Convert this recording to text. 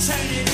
tell you